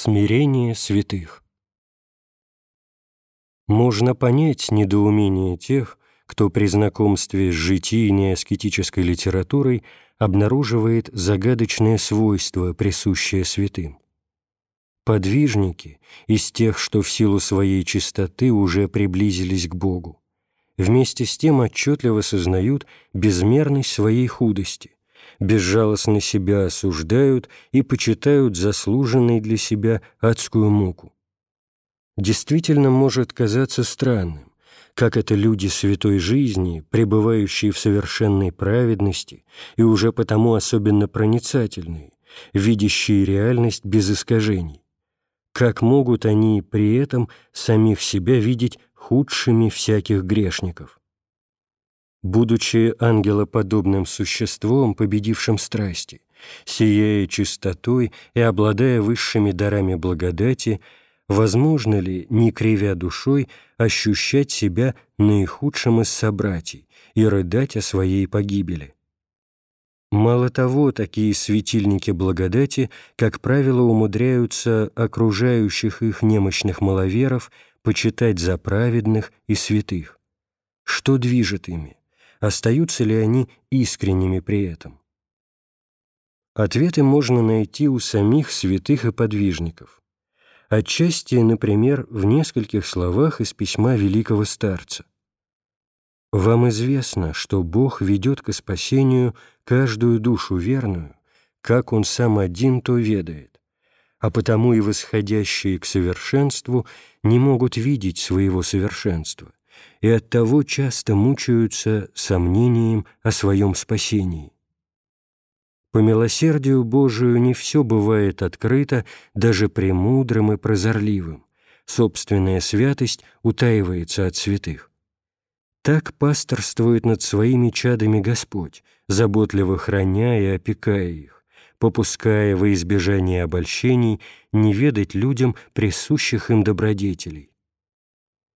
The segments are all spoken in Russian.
Смирение святых Можно понять недоумение тех, кто при знакомстве с житийной аскетической литературой обнаруживает загадочное свойство, присущее святым. Подвижники из тех, что в силу своей чистоты уже приблизились к Богу, вместе с тем отчетливо сознают безмерность своей худости, безжалостно себя осуждают и почитают заслуженной для себя адскую муку. Действительно может казаться странным, как это люди святой жизни, пребывающие в совершенной праведности и уже потому особенно проницательные, видящие реальность без искажений. Как могут они при этом самих себя видеть худшими всяких грешников? Будучи ангелоподобным существом, победившим страсти, сияя чистотой и обладая высшими дарами благодати, возможно ли, не кривя душой, ощущать себя наихудшим из собратьей и рыдать о своей погибели? Мало того, такие светильники благодати, как правило, умудряются окружающих их немощных маловеров почитать за праведных и святых. Что движет ими? Остаются ли они искренними при этом? Ответы можно найти у самих святых и подвижников. Отчасти, например, в нескольких словах из письма великого старца. «Вам известно, что Бог ведет к спасению каждую душу верную, как Он сам один то ведает, а потому и восходящие к совершенству не могут видеть своего совершенства и оттого часто мучаются сомнением о своем спасении. По милосердию Божию не все бывает открыто даже премудрым и прозорливым. Собственная святость утаивается от святых. Так пасторствует над своими чадами Господь, заботливо храня и опекая их, попуская во избежание обольщений не ведать людям присущих им добродетелей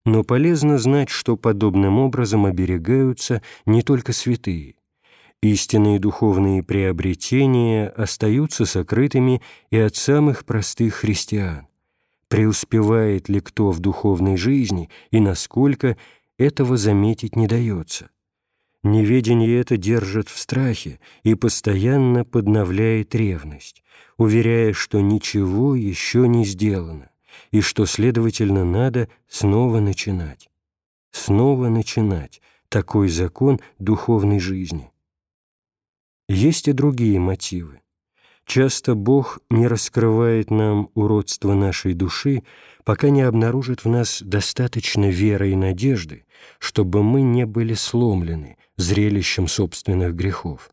но полезно знать, что подобным образом оберегаются не только святые. Истинные духовные приобретения остаются сокрытыми и от самых простых христиан. Преуспевает ли кто в духовной жизни и насколько, этого заметить не дается. Неведение это держит в страхе и постоянно подновляет ревность, уверяя, что ничего еще не сделано и что, следовательно, надо снова начинать. Снова начинать такой закон духовной жизни. Есть и другие мотивы. Часто Бог не раскрывает нам уродство нашей души, пока не обнаружит в нас достаточно веры и надежды, чтобы мы не были сломлены зрелищем собственных грехов.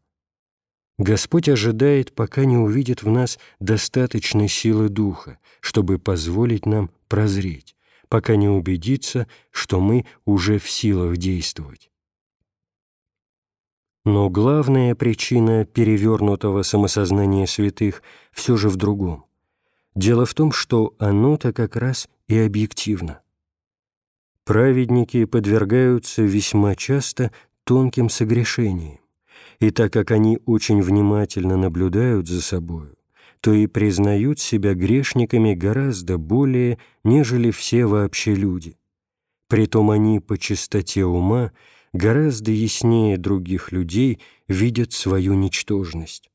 Господь ожидает, пока не увидит в нас достаточной силы Духа, чтобы позволить нам прозреть, пока не убедится, что мы уже в силах действовать. Но главная причина перевернутого самосознания святых все же в другом. Дело в том, что оно-то как раз и объективно. Праведники подвергаются весьма часто тонким согрешениям и так как они очень внимательно наблюдают за собою, то и признают себя грешниками гораздо более, нежели все вообще люди. Притом они по чистоте ума гораздо яснее других людей видят свою ничтожность.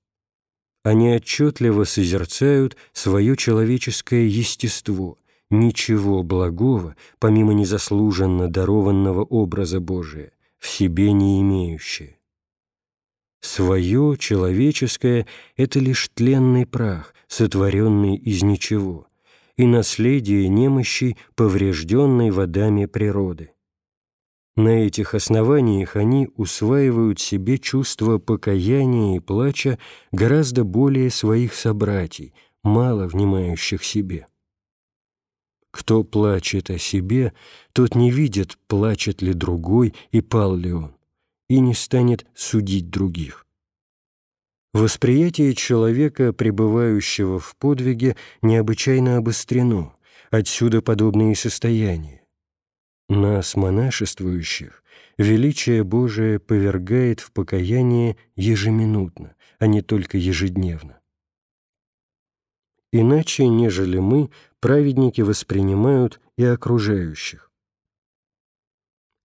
Они отчетливо созерцают свое человеческое естество, ничего благого, помимо незаслуженно дарованного образа Божия, в себе не имеющее. Свое, человеческое — это лишь тленный прах, сотворенный из ничего, и наследие немощи, поврежденной водами природы. На этих основаниях они усваивают себе чувство покаяния и плача гораздо более своих собратьей, мало внимающих себе. Кто плачет о себе, тот не видит, плачет ли другой и пал ли он и не станет судить других. Восприятие человека, пребывающего в подвиге, необычайно обострено, отсюда подобные состояния. Нас, монашествующих, величие Божие повергает в покаяние ежеминутно, а не только ежедневно. иначе, нежели мы, праведники воспринимают и окружающих.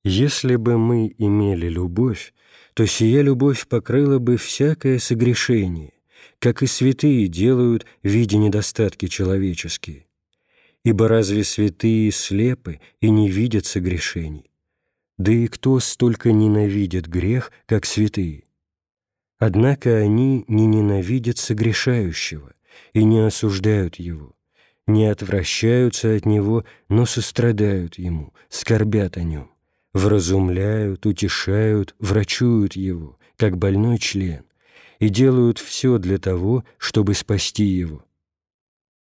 Если бы мы имели любовь, то сия любовь покрыла бы всякое согрешение, как и святые делают, видя недостатки человеческие. Ибо разве святые слепы и не видят согрешений? Да и кто столько ненавидит грех, как святые? Однако они не ненавидят согрешающего и не осуждают его, не отвращаются от него, но сострадают ему, скорбят о нем, вразумляют, утешают, врачуют его, как больной член, и делают все для того, чтобы спасти его.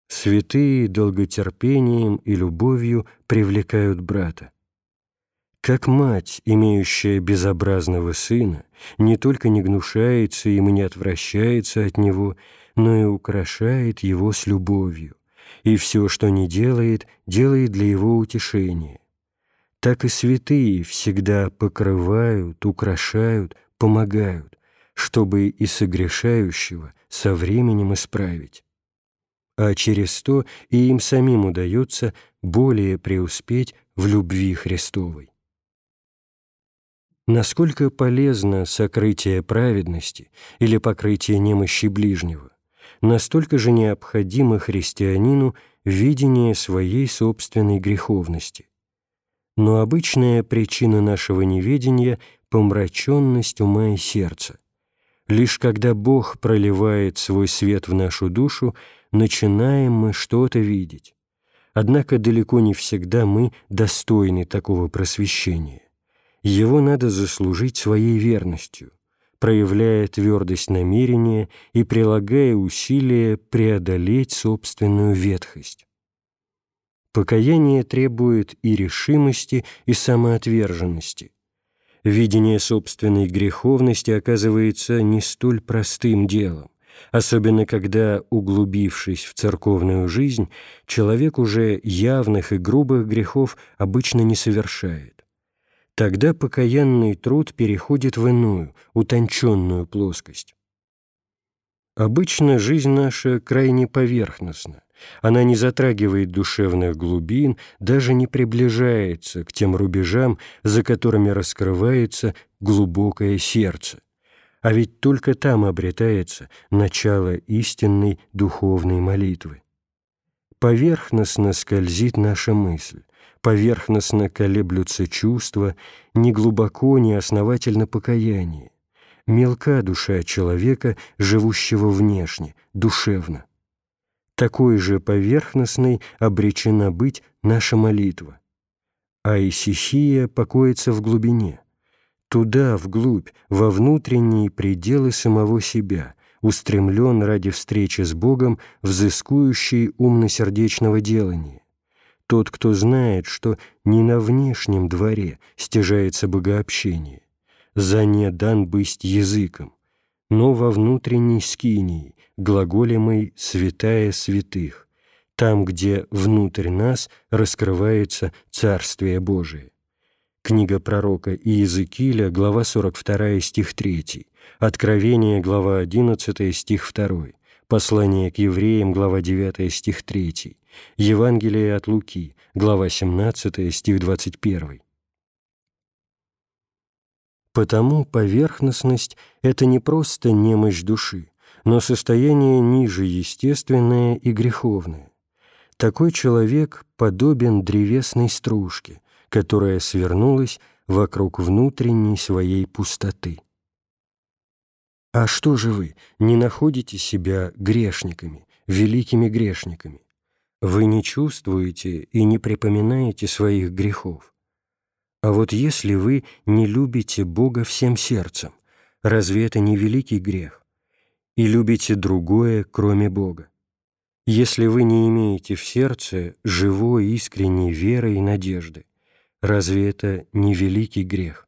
Святые долготерпением и любовью привлекают брата. Как мать, имеющая безобразного сына, не только не гнушается им и не отвращается от него, но и украшает его с любовью, и все, что не делает, делает для его утешения. Так и святые всегда покрывают, украшают, помогают, чтобы и согрешающего со временем исправить. А через то и им самим удается более преуспеть в любви Христовой. Насколько полезно сокрытие праведности или покрытие немощи ближнего, настолько же необходимо христианину видение своей собственной греховности. Но обычная причина нашего неведения – помраченность ума и сердца. Лишь когда Бог проливает свой свет в нашу душу, начинаем мы что-то видеть. Однако далеко не всегда мы достойны такого просвещения его надо заслужить своей верностью, проявляя твердость намерения и прилагая усилия преодолеть собственную ветхость. Покаяние требует и решимости, и самоотверженности. Видение собственной греховности оказывается не столь простым делом, особенно когда, углубившись в церковную жизнь, человек уже явных и грубых грехов обычно не совершает. Тогда покаянный труд переходит в иную, утонченную плоскость. Обычно жизнь наша крайне поверхностна. Она не затрагивает душевных глубин, даже не приближается к тем рубежам, за которыми раскрывается глубокое сердце. А ведь только там обретается начало истинной духовной молитвы. Поверхностно скользит наша мысль, поверхностно колеблются чувства, не глубоко, не основательно покаяние. Мелка душа человека, живущего внешне, душевно. Такой же поверхностной обречена быть наша молитва. А исихия покоится в глубине. Туда, вглубь, во внутренние пределы самого себя, устремлен ради встречи с Богом, взыскующий умно-сердечного делания тот, кто знает, что не на внешнем дворе стяжается богообщение, за не дан быть языком, но во внутренней скинии, глаголемой «святая святых», там, где внутрь нас раскрывается Царствие Божие. Книга пророка Иезекииля, глава 42, стих 3, Откровение, глава 11, стих 2, Послание к евреям, глава 9, стих 3, Евангелие от Луки, глава 17, стих 21. Потому поверхностность – это не просто немощь души, но состояние ниже естественное и греховное. Такой человек подобен древесной стружке, которая свернулась вокруг внутренней своей пустоты. А что же вы, не находите себя грешниками, великими грешниками? Вы не чувствуете и не припоминаете своих грехов. А вот если вы не любите Бога всем сердцем, разве это не великий грех? И любите другое, кроме Бога? Если вы не имеете в сердце живой искренней веры и надежды, разве это не великий грех?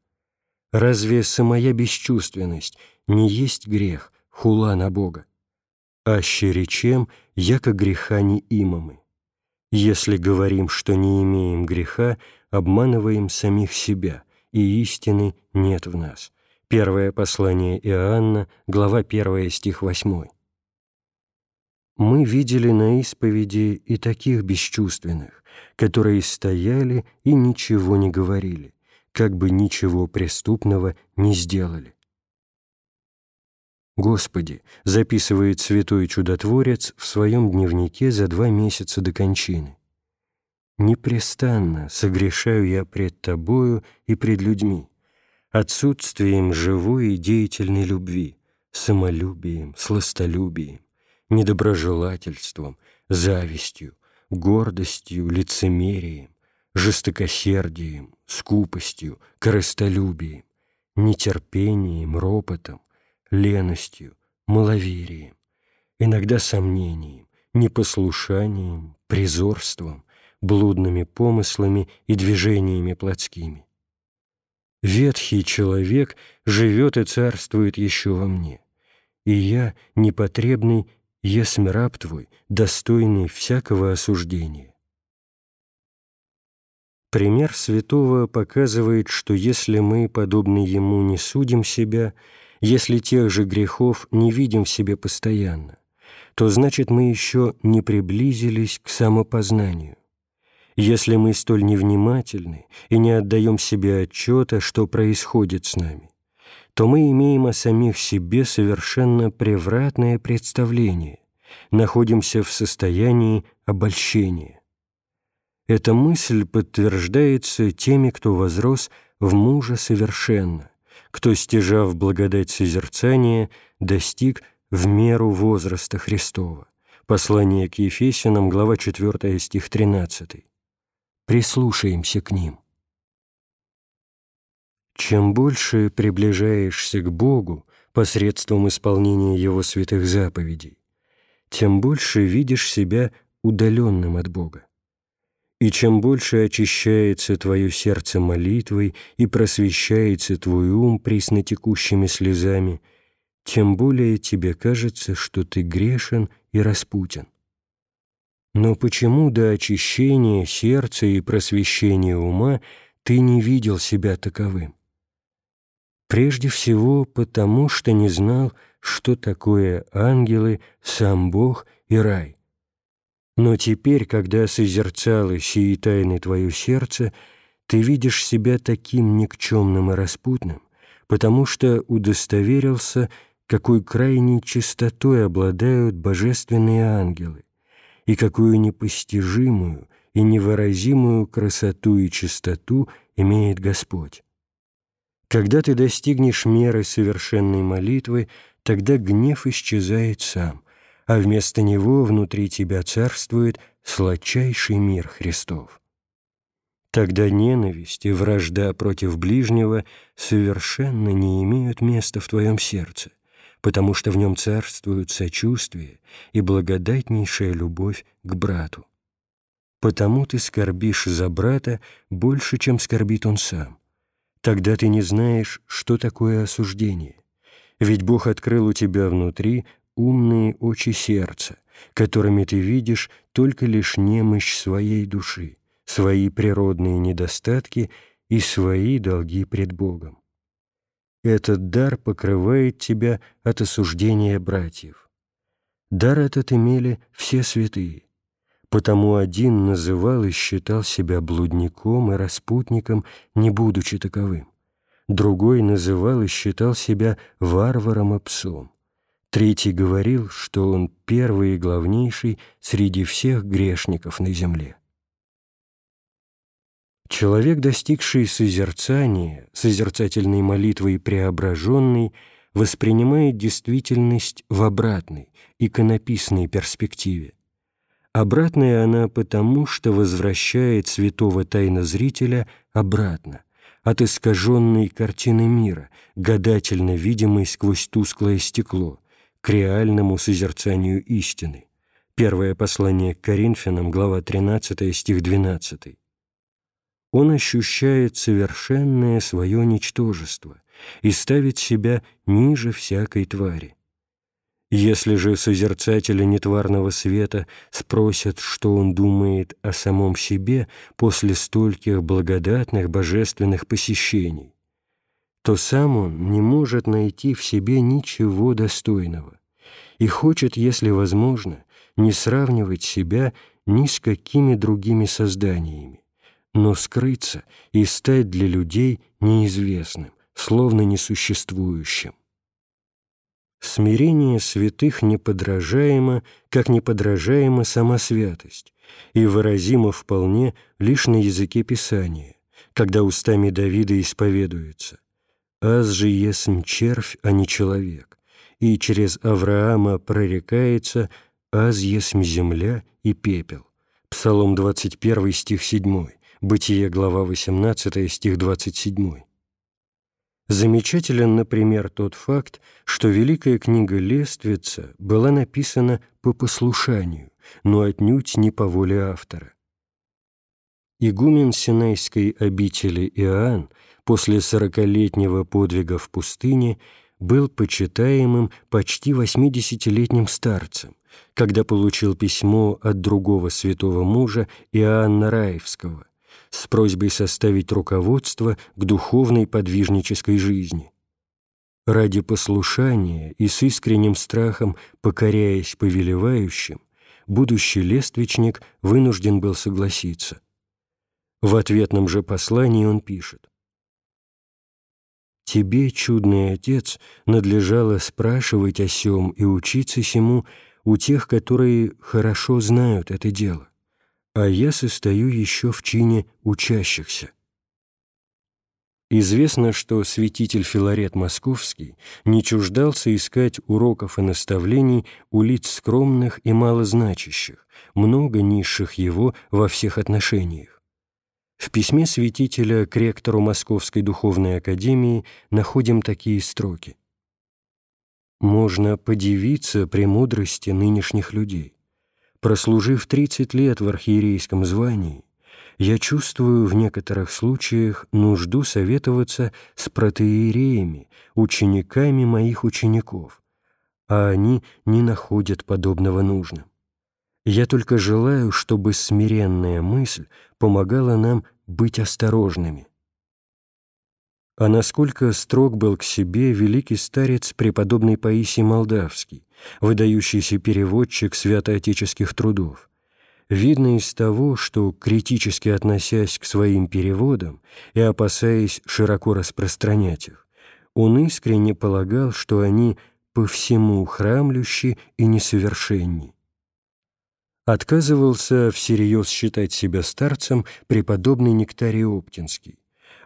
Разве самая бесчувственность не есть грех, хула на Бога? Аще речем, яко греха не имамы. Если говорим, что не имеем греха, обманываем самих себя, и истины нет в нас. Первое послание Иоанна, глава 1, стих 8. Мы видели на исповеди и таких бесчувственных, которые стояли и ничего не говорили, как бы ничего преступного не сделали. Господи, записывает святой чудотворец в своем дневнике за два месяца до кончины. «Непрестанно согрешаю я пред Тобою и пред людьми, отсутствием живой и деятельной любви, самолюбием, сластолюбием, недоброжелательством, завистью, гордостью, лицемерием, жестокосердием, скупостью, корыстолюбием, нетерпением, ропотом, леностью, маловерием, иногда сомнением, непослушанием, призорством, блудными помыслами и движениями плотскими. Ветхий человек живет и царствует еще во мне, и я, непотребный, есмь раб Твой, достойный всякого осуждения. Пример святого показывает, что если мы, подобно ему, не судим себя, если тех же грехов не видим в себе постоянно, то значит мы еще не приблизились к самопознанию. Если мы столь невнимательны и не отдаем себе отчета, что происходит с нами, то мы имеем о самих себе совершенно превратное представление, находимся в состоянии обольщения. Эта мысль подтверждается теми, кто возрос в мужа совершенно, кто, стяжав благодать созерцания, достиг в меру возраста Христова. Послание к Ефесянам, глава 4, стих 13. Прислушаемся к ним. Чем больше приближаешься к Богу посредством исполнения Его святых заповедей, тем больше видишь себя удаленным от Бога. И чем больше очищается твое сердце молитвой и просвещается твой ум преснотекущими слезами, тем более тебе кажется, что ты грешен и распутен. Но почему до очищения сердца и просвещения ума ты не видел себя таковым? Прежде всего потому, что не знал, что такое ангелы, сам Бог и рай. Но теперь, когда созерцало сии тайны твое сердце, ты видишь себя таким никчемным и распутным, потому что удостоверился, какой крайней чистотой обладают божественные ангелы, и какую непостижимую и невыразимую красоту и чистоту имеет Господь. Когда ты достигнешь меры совершенной молитвы, тогда гнев исчезает сам, а вместо него внутри тебя царствует сладчайший мир Христов. Тогда ненависть и вражда против ближнего совершенно не имеют места в твоем сердце, потому что в нем царствуют сочувствие и благодатнейшая любовь к брату. Потому ты скорбишь за брата больше, чем скорбит он сам, Тогда ты не знаешь, что такое осуждение. Ведь Бог открыл у тебя внутри умные очи сердца, которыми ты видишь только лишь немощь своей души, свои природные недостатки и свои долги пред Богом. Этот дар покрывает тебя от осуждения братьев. Дар этот имели все святые, Потому один называл и считал себя блудником и распутником, не будучи таковым. Другой называл и считал себя варваром и псом. Третий говорил, что он первый и главнейший среди всех грешников на земле. Человек, достигший созерцания, созерцательной молитвой преображенный, воспринимает действительность в обратной, иконописной перспективе. Обратная она потому, что возвращает святого тайнозрителя обратно, от искаженной картины мира, гадательно видимой сквозь тусклое стекло, к реальному созерцанию истины. Первое послание к Коринфянам, глава 13, стих 12. Он ощущает совершенное свое ничтожество и ставит себя ниже всякой твари. Если же созерцателя нетварного света спросят, что он думает о самом себе после стольких благодатных божественных посещений, то сам он не может найти в себе ничего достойного и хочет, если возможно, не сравнивать себя ни с какими другими созданиями, но скрыться и стать для людей неизвестным, словно несуществующим. Смирение святых неподражаемо, как неподражаема сама святость, и выразимо вполне лишь на языке Писания, когда устами Давида исповедуется «Аз же есмь червь, а не человек», и через Авраама прорекается «Аз есмь земля и пепел». Псалом 21, стих 7, Бытие, глава 18, стих 27. Замечателен, например, тот факт, что Великая книга Лествица была написана по послушанию, но отнюдь не по воле автора. Игумен Синайской обители Иоанн после сорокалетнего подвига в пустыне был почитаемым почти восьмидесятилетним старцем, когда получил письмо от другого святого мужа Иоанна Раевского, с просьбой составить руководство к духовной подвижнической жизни. Ради послушания и с искренним страхом, покоряясь повелевающим, будущий лествичник вынужден был согласиться. В ответном же послании он пишет «Тебе, чудный отец, надлежало спрашивать о сем и учиться сему у тех, которые хорошо знают это дело а я состою еще в чине учащихся. Известно, что святитель Филарет Московский не чуждался искать уроков и наставлений у лиц скромных и малозначащих, много низших его во всех отношениях. В письме святителя к ректору Московской духовной академии находим такие строки. «Можно подивиться премудрости нынешних людей. Прослужив 30 лет в архиерейском звании, я чувствую в некоторых случаях нужду советоваться с протеереями, учениками моих учеников, а они не находят подобного нужным. Я только желаю, чтобы смиренная мысль помогала нам быть осторожными. А насколько строг был к себе великий старец преподобный Паисий Молдавский, выдающийся переводчик святоотеческих трудов. Видно из того, что, критически относясь к своим переводам и опасаясь широко распространять их, он искренне полагал, что они по всему храмлющи и несовершенни. Отказывался всерьез считать себя старцем преподобный Нектарий Оптинский.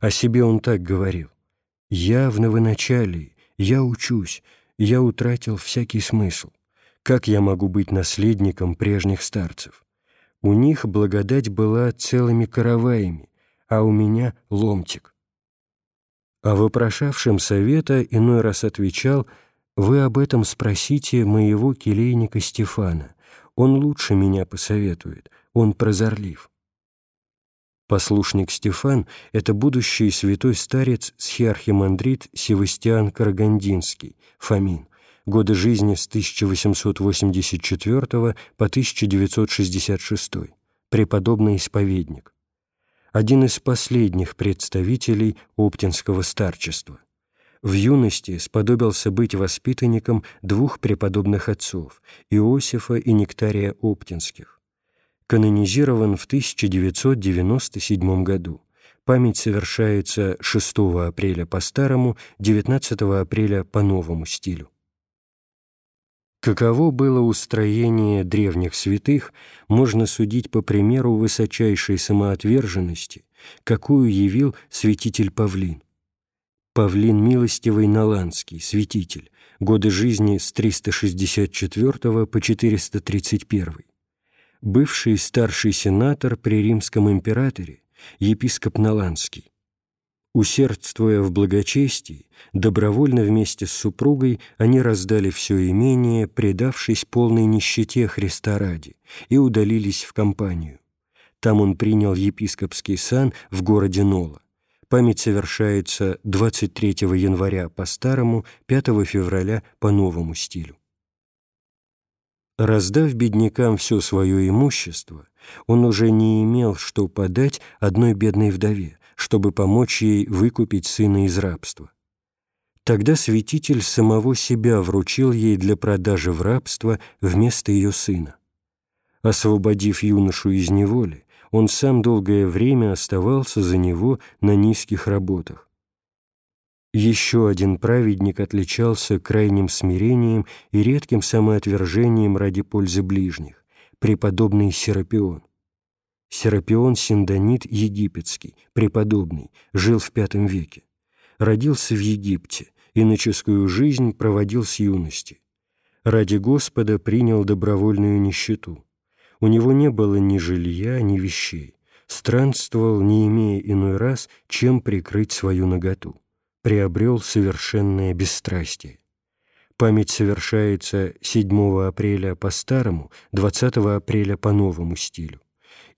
О себе он так говорил. «Я в новоначалии, я учусь, я утратил всякий смысл. Как я могу быть наследником прежних старцев? У них благодать была целыми караваями, а у меня ломтик. А вопрошавшим совета иной раз отвечал, «Вы об этом спросите моего келейника Стефана. Он лучше меня посоветует, он прозорлив». Послушник Стефан — это будущий святой старец схиархимандрит Севастиан Карагандинский, Фомин, годы жизни с 1884 по 1966, преподобный исповедник. Один из последних представителей оптинского старчества. В юности сподобился быть воспитанником двух преподобных отцов – Иосифа и Нектария Оптинских канонизирован в 1997 году. Память совершается 6 апреля по старому, 19 апреля по новому стилю. Каково было устроение древних святых, можно судить по примеру высочайшей самоотверженности, какую явил святитель Павлин. Павлин Милостивый Наланский, святитель, годы жизни с 364 по 431 бывший старший сенатор при римском императоре, епископ Наланский. Усердствуя в благочестии, добровольно вместе с супругой они раздали все имение, предавшись полной нищете Христа ради, и удалились в компанию. Там он принял епископский сан в городе Нола. Память совершается 23 января по старому, 5 февраля по новому стилю. Раздав беднякам все свое имущество, он уже не имел, что подать одной бедной вдове, чтобы помочь ей выкупить сына из рабства. Тогда святитель самого себя вручил ей для продажи в рабство вместо ее сына. Освободив юношу из неволи, он сам долгое время оставался за него на низких работах. Еще один праведник отличался крайним смирением и редким самоотвержением ради пользы ближних, преподобный Серапион. Серапион Синдонит египетский, преподобный, жил в V веке. Родился в Египте, иноческую жизнь проводил с юности. Ради Господа принял добровольную нищету. У него не было ни жилья, ни вещей. Странствовал, не имея иной раз, чем прикрыть свою наготу. Приобрел совершенное бесстрастие. Память совершается 7 апреля по старому, 20 апреля по новому стилю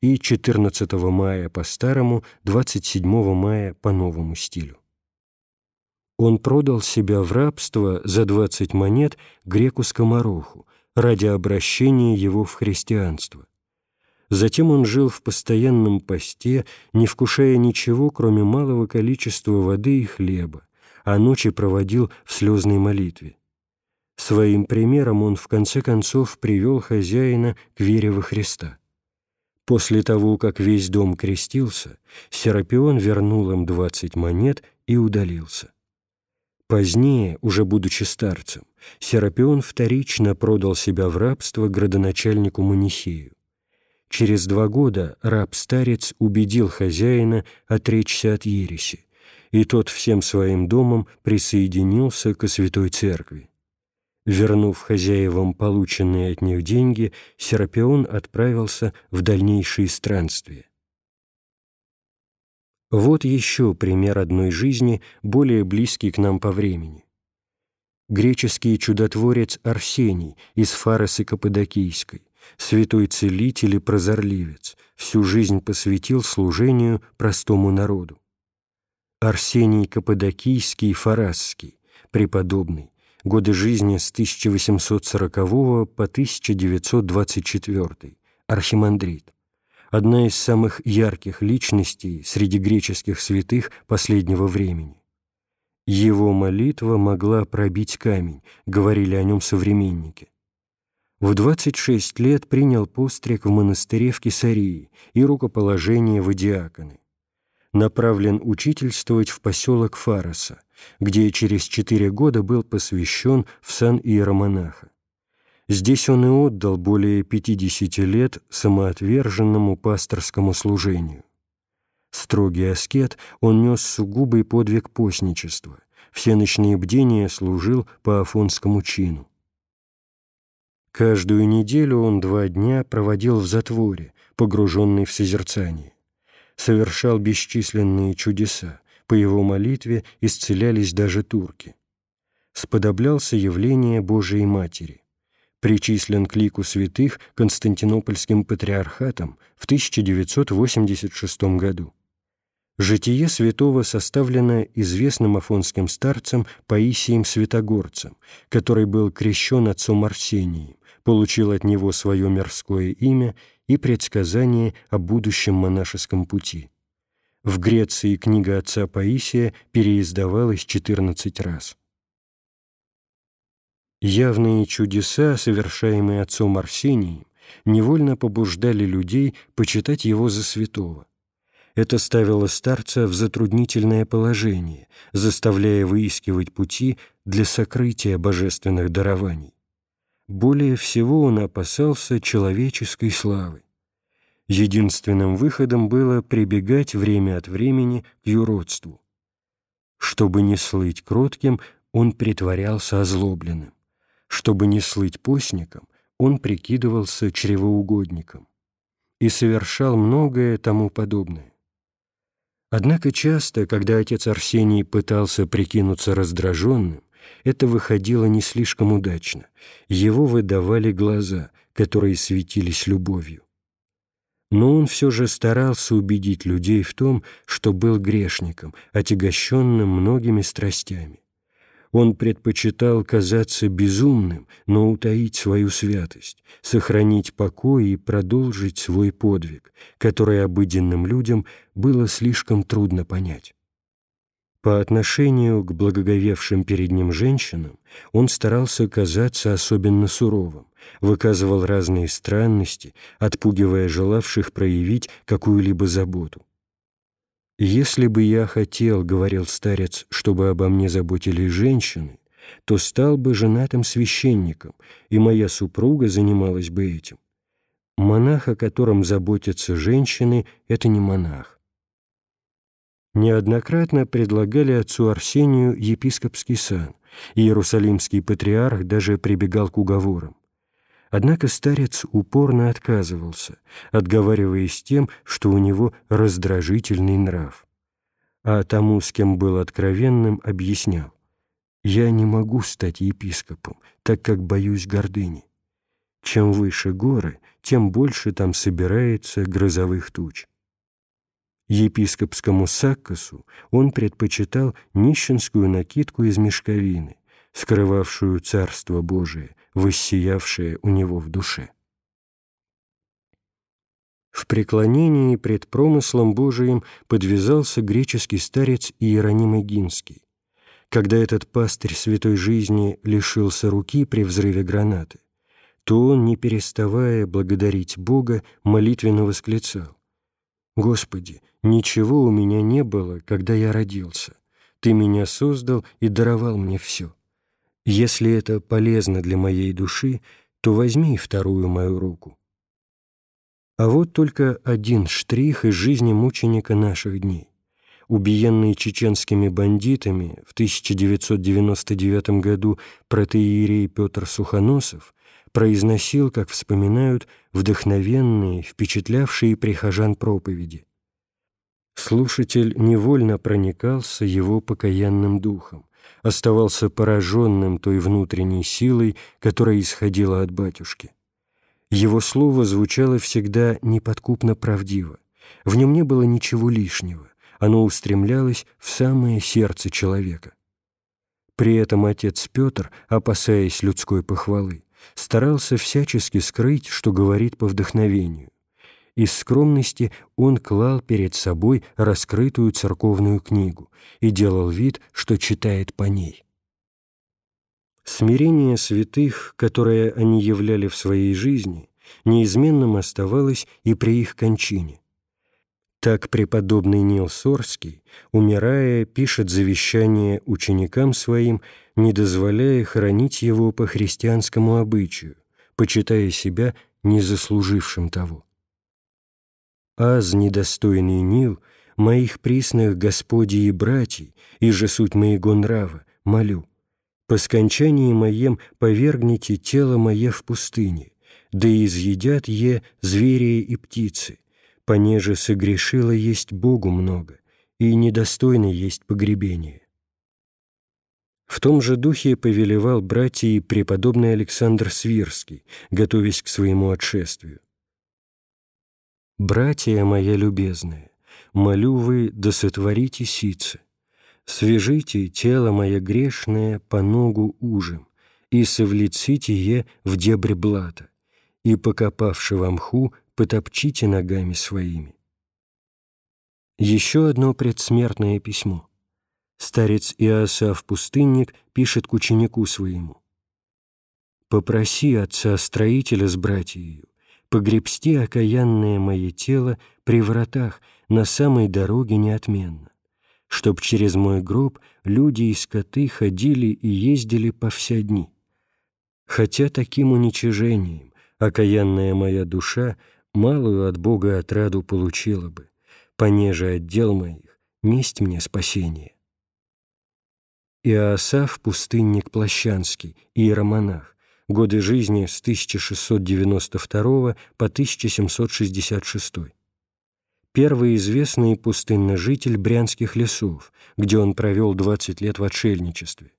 и 14 мая по старому, 27 мая по новому стилю. Он продал себя в рабство за 20 монет греку Скомороху ради обращения его в христианство. Затем он жил в постоянном посте, не вкушая ничего, кроме малого количества воды и хлеба, а ночи проводил в слезной молитве. Своим примером он в конце концов привел хозяина к вере во Христа. После того, как весь дом крестился, Серапион вернул им двадцать монет и удалился. Позднее, уже будучи старцем, Серапион вторично продал себя в рабство градоначальнику Манихею. Через два года раб-старец убедил хозяина отречься от ереси, и тот всем своим домом присоединился к Святой Церкви. Вернув хозяевам полученные от них деньги, Серапион отправился в дальнейшие странствия. Вот еще пример одной жизни, более близкий к нам по времени. Греческий чудотворец Арсений из Фаросы Каппадокийской, святой целитель и прозорливец, всю жизнь посвятил служению простому народу. Арсений Каппадокийский Фарасский, преподобный, годы жизни с 1840 по 1924, архимандрит одна из самых ярких личностей среди греческих святых последнего времени. Его молитва могла пробить камень, говорили о нем современники. В 26 лет принял постриг в монастыре в Кесарии и рукоположение в диаконы. Направлен учительствовать в поселок Фароса, где через четыре года был посвящен в сан иеромонаха. Здесь он и отдал более 50 лет самоотверженному пасторскому служению. Строгий аскет, он нес сугубый подвиг постничества, все ночные бдения служил по афонскому чину. Каждую неделю он два дня проводил в затворе, погруженный в созерцание. Совершал бесчисленные чудеса, по его молитве исцелялись даже турки. Сподоблялся явление Божией Матери причислен к лику святых Константинопольским патриархатом в 1986 году. Житие святого составлено известным афонским старцем Паисием Святогорцем, который был крещен отцом Арсением, получил от него свое мирское имя и предсказание о будущем монашеском пути. В Греции книга отца Паисия переиздавалась 14 раз. Явные чудеса, совершаемые отцом Арсением, невольно побуждали людей почитать его за святого. Это ставило старца в затруднительное положение, заставляя выискивать пути для сокрытия божественных дарований. Более всего он опасался человеческой славы. Единственным выходом было прибегать время от времени к юродству. Чтобы не слыть кротким, он притворялся озлобленным. Чтобы не слыть постником, он прикидывался чревоугодником и совершал многое тому подобное. Однако часто, когда отец Арсений пытался прикинуться раздраженным, это выходило не слишком удачно. Его выдавали глаза, которые светились любовью. Но он все же старался убедить людей в том, что был грешником, отягощенным многими страстями. Он предпочитал казаться безумным, но утаить свою святость, сохранить покой и продолжить свой подвиг, который обыденным людям было слишком трудно понять. По отношению к благоговевшим перед ним женщинам он старался казаться особенно суровым, выказывал разные странности, отпугивая желавших проявить какую-либо заботу. «Если бы я хотел, — говорил старец, — чтобы обо мне заботились женщины, то стал бы женатым священником, и моя супруга занималась бы этим. Монах, о котором заботятся женщины, — это не монах. Неоднократно предлагали отцу Арсению епископский сан, и иерусалимский патриарх даже прибегал к уговорам. Однако старец упорно отказывался, отговариваясь тем, что у него раздражительный нрав. А тому, с кем был откровенным, объяснял. «Я не могу стать епископом, так как боюсь гордыни. Чем выше горы, тем больше там собирается грозовых туч». Епископскому саккосу он предпочитал нищенскую накидку из мешковины, скрывавшую Царство Божие, воссиявшее у него в душе. В преклонении пред промыслом Божиим подвязался греческий старец Иероним Эгинский. Когда этот пастырь святой жизни лишился руки при взрыве гранаты, то он, не переставая благодарить Бога, молитвенно восклицал «Господи, ничего у меня не было, когда я родился. Ты меня создал и даровал мне все. Если это полезно для моей души, то возьми вторую мою руку. А вот только один штрих из жизни мученика наших дней. Убиенный чеченскими бандитами в 1999 году протеерей Петр Сухоносов произносил, как вспоминают, вдохновенные, впечатлявшие прихожан проповеди. Слушатель невольно проникался его покаянным духом оставался пораженным той внутренней силой, которая исходила от батюшки. Его слово звучало всегда неподкупно правдиво, в нем не было ничего лишнего, оно устремлялось в самое сердце человека. При этом отец Петр, опасаясь людской похвалы, старался всячески скрыть, что говорит по вдохновению. Из скромности он клал перед собой раскрытую церковную книгу и делал вид, что читает по ней. Смирение святых, которое они являли в своей жизни, неизменным оставалось и при их кончине. Так преподобный Нил Сорский, умирая, пишет завещание ученикам своим, не дозволяя хоронить его по христианскому обычаю, почитая себя не заслужившим того аз недостойный Нил, моих присных Господи и братьей, и же суть моего нрава, молю. По скончании моем повергните тело мое в пустыне, да изъедят е звери и птицы, понеже согрешило есть Богу много, и недостойно есть погребение. В том же духе повелевал братья преподобный Александр Свирский, готовясь к своему отшествию. «Братья моя любезные, молю вы, да сотворите сицы, свяжите тело мое грешное по ногу ужем и совлиците е в дебре блата, и, покопавши во мху, потопчите ногами своими». Еще одно предсмертное письмо. Старец Иосаф Пустынник пишет к ученику своему. «Попроси отца-строителя с братьею, погребсти окаянное мое тело при вратах на самой дороге неотменно, чтоб через мой гроб люди и скоты ходили и ездили по вся дни. Хотя таким уничижением окаянная моя душа малую от Бога отраду получила бы, понеже отдел моих, месть мне спасение. Иосаф, пустынник Плащанский, иеромонах, годы жизни с 1692 по 1766. Первый известный пустынный житель брянских лесов, где он провел 20 лет в отшельничестве,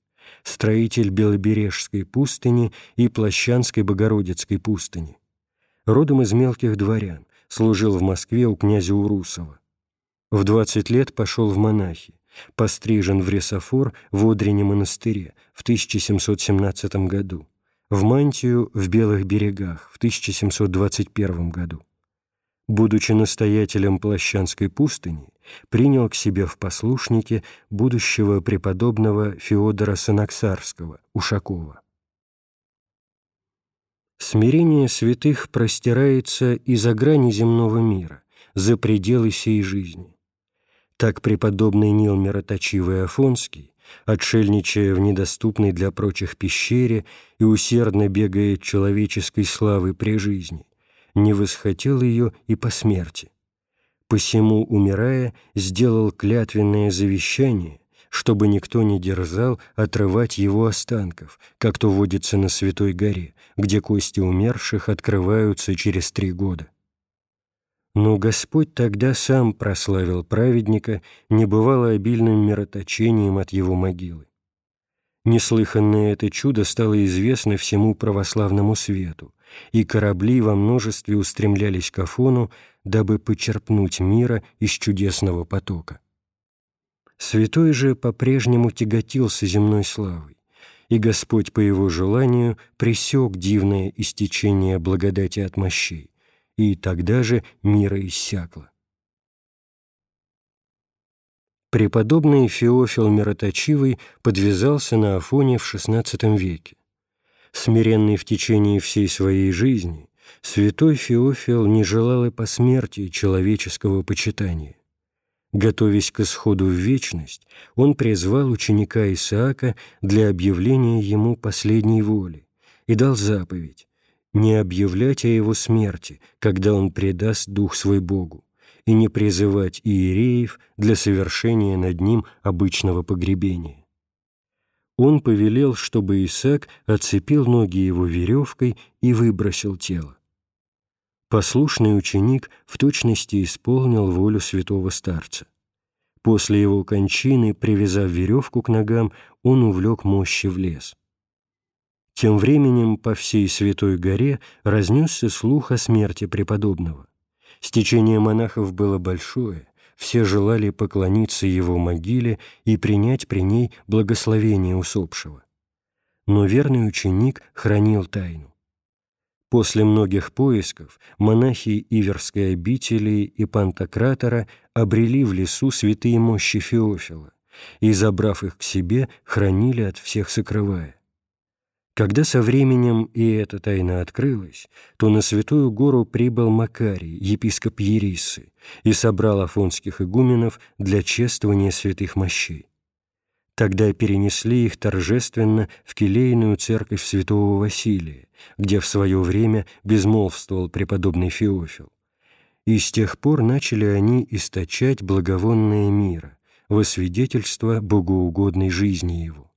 строитель Белобережской пустыни и Плащанской Богородицкой пустыни. Родом из мелких дворян, служил в Москве у князя Урусова. В 20 лет пошел в монахи, пострижен в Ресофор в Одрине монастыре в 1717 году в мантию в Белых берегах в 1721 году. Будучи настоятелем Плащанской пустыни, принял к себе в послушники будущего преподобного Феодора Санаксарского, Ушакова. Смирение святых простирается и за грани земного мира, за пределы сей жизни. Так преподобный Нил Мироточивый Афонский, отшельничая в недоступной для прочих пещере и усердно бегая человеческой славы при жизни, не восхотел ее и по смерти. Посему, умирая, сделал клятвенное завещание, чтобы никто не дерзал отрывать его останков, как то водится на Святой горе, где кости умерших открываются через три года. Но Господь тогда сам прославил праведника небывало обильным мироточением от его могилы. Неслыханное это чудо стало известно всему православному свету, и корабли во множестве устремлялись к Афону, дабы почерпнуть мира из чудесного потока. Святой же по-прежнему тяготился земной славой, и Господь по его желанию пресек дивное истечение благодати от мощей, и тогда же мира иссякло. Преподобный Феофил Мироточивый подвязался на Афоне в XVI веке. Смиренный в течение всей своей жизни, святой Феофил не желал и по смерти человеческого почитания. Готовясь к исходу в вечность, он призвал ученика Исаака для объявления ему последней воли и дал заповедь не объявлять о его смерти, когда он предаст дух свой Богу, и не призывать иереев для совершения над ним обычного погребения. Он повелел, чтобы Исаак отцепил ноги его веревкой и выбросил тело. Послушный ученик в точности исполнил волю святого старца. После его кончины, привязав веревку к ногам, он увлек мощи в лес. Тем временем по всей Святой горе разнесся слух о смерти преподобного. Стечение монахов было большое, все желали поклониться его могиле и принять при ней благословение усопшего. Но верный ученик хранил тайну. После многих поисков монахи Иверской обители и Пантократора обрели в лесу святые мощи Феофила и, забрав их к себе, хранили от всех сокрывая. Когда со временем и эта тайна открылась, то на Святую Гору прибыл Макарий, епископ Ерисы, и собрал афонских игуменов для чествования святых мощей. Тогда перенесли их торжественно в келейную церковь святого Василия, где в свое время безмолвствовал преподобный Феофил. И с тех пор начали они источать благовонное мира, во свидетельство богоугодной жизни его.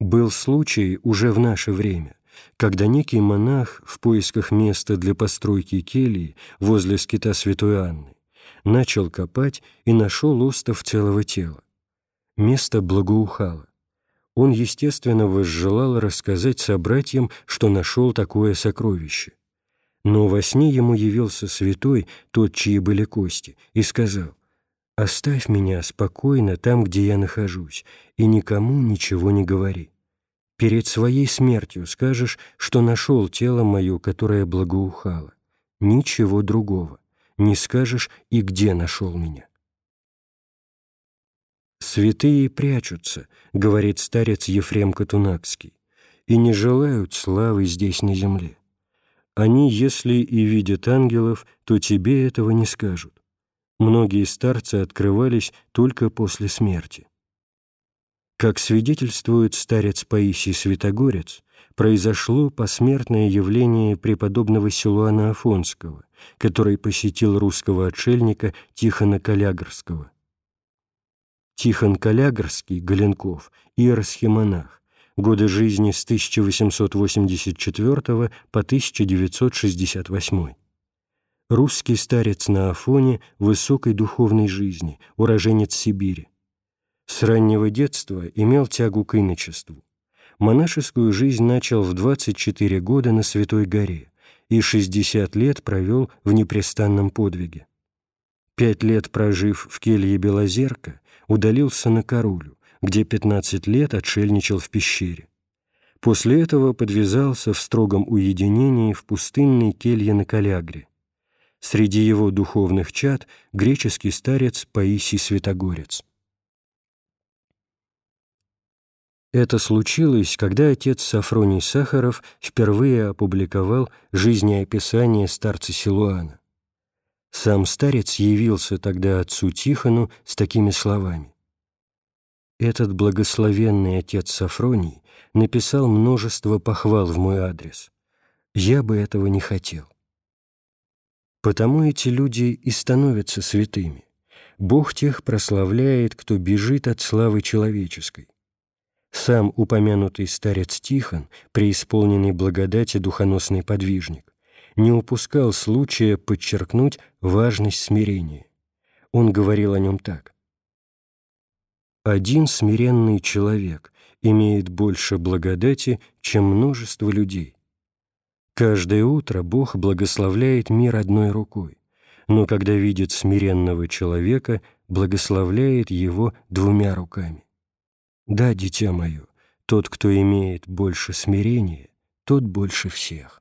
Был случай уже в наше время, когда некий монах в поисках места для постройки келии возле скита святой Анны начал копать и нашел остов целого тела место благоухало. Он, естественно, возжелал рассказать собратьям, что нашел такое сокровище. Но во сне ему явился святой, тот, чьи были кости, и сказал, «Оставь меня спокойно там, где я нахожусь, и никому ничего не говори. Перед своей смертью скажешь, что нашел тело мое, которое благоухало. Ничего другого. Не скажешь, и где нашел меня». «Святые прячутся», — говорит старец Ефрем Катунакский, «и не желают славы здесь на земле. Они, если и видят ангелов, то тебе этого не скажут. Многие старцы открывались только после смерти». Как свидетельствует старец Паисий Святогорец, произошло посмертное явление преподобного Силуана Афонского, который посетил русского отшельника Тихона Калягорского. Тихон Калягорский, Галенков, иеросхимонах, годы жизни с 1884 по 1968. Русский старец на Афоне высокой духовной жизни, уроженец Сибири. С раннего детства имел тягу к иночеству. Монашескую жизнь начал в 24 года на Святой горе и 60 лет провел в непрестанном подвиге. Пять лет прожив в келье Белозерка, удалился на Карулю, где 15 лет отшельничал в пещере. После этого подвязался в строгом уединении в пустынной келье на Калягре. Среди его духовных чад греческий старец Паисий Святогорец. Это случилось, когда отец Сафроний Сахаров впервые опубликовал жизнеописание старца Силуана. Сам старец явился тогда отцу Тихону с такими словами. «Этот благословенный отец Сафроний написал множество похвал в мой адрес. Я бы этого не хотел. Потому эти люди и становятся святыми. Бог тех прославляет, кто бежит от славы человеческой. Сам упомянутый старец Тихон, преисполненный благодати духоносный подвижник, не упускал случая подчеркнуть важность смирения. Он говорил о нем так. «Один смиренный человек имеет больше благодати, чем множество людей. Каждое утро Бог благословляет мир одной рукой но когда видит смиренного человека, благословляет его двумя руками. Да, дитя мое, тот, кто имеет больше смирения, тот больше всех.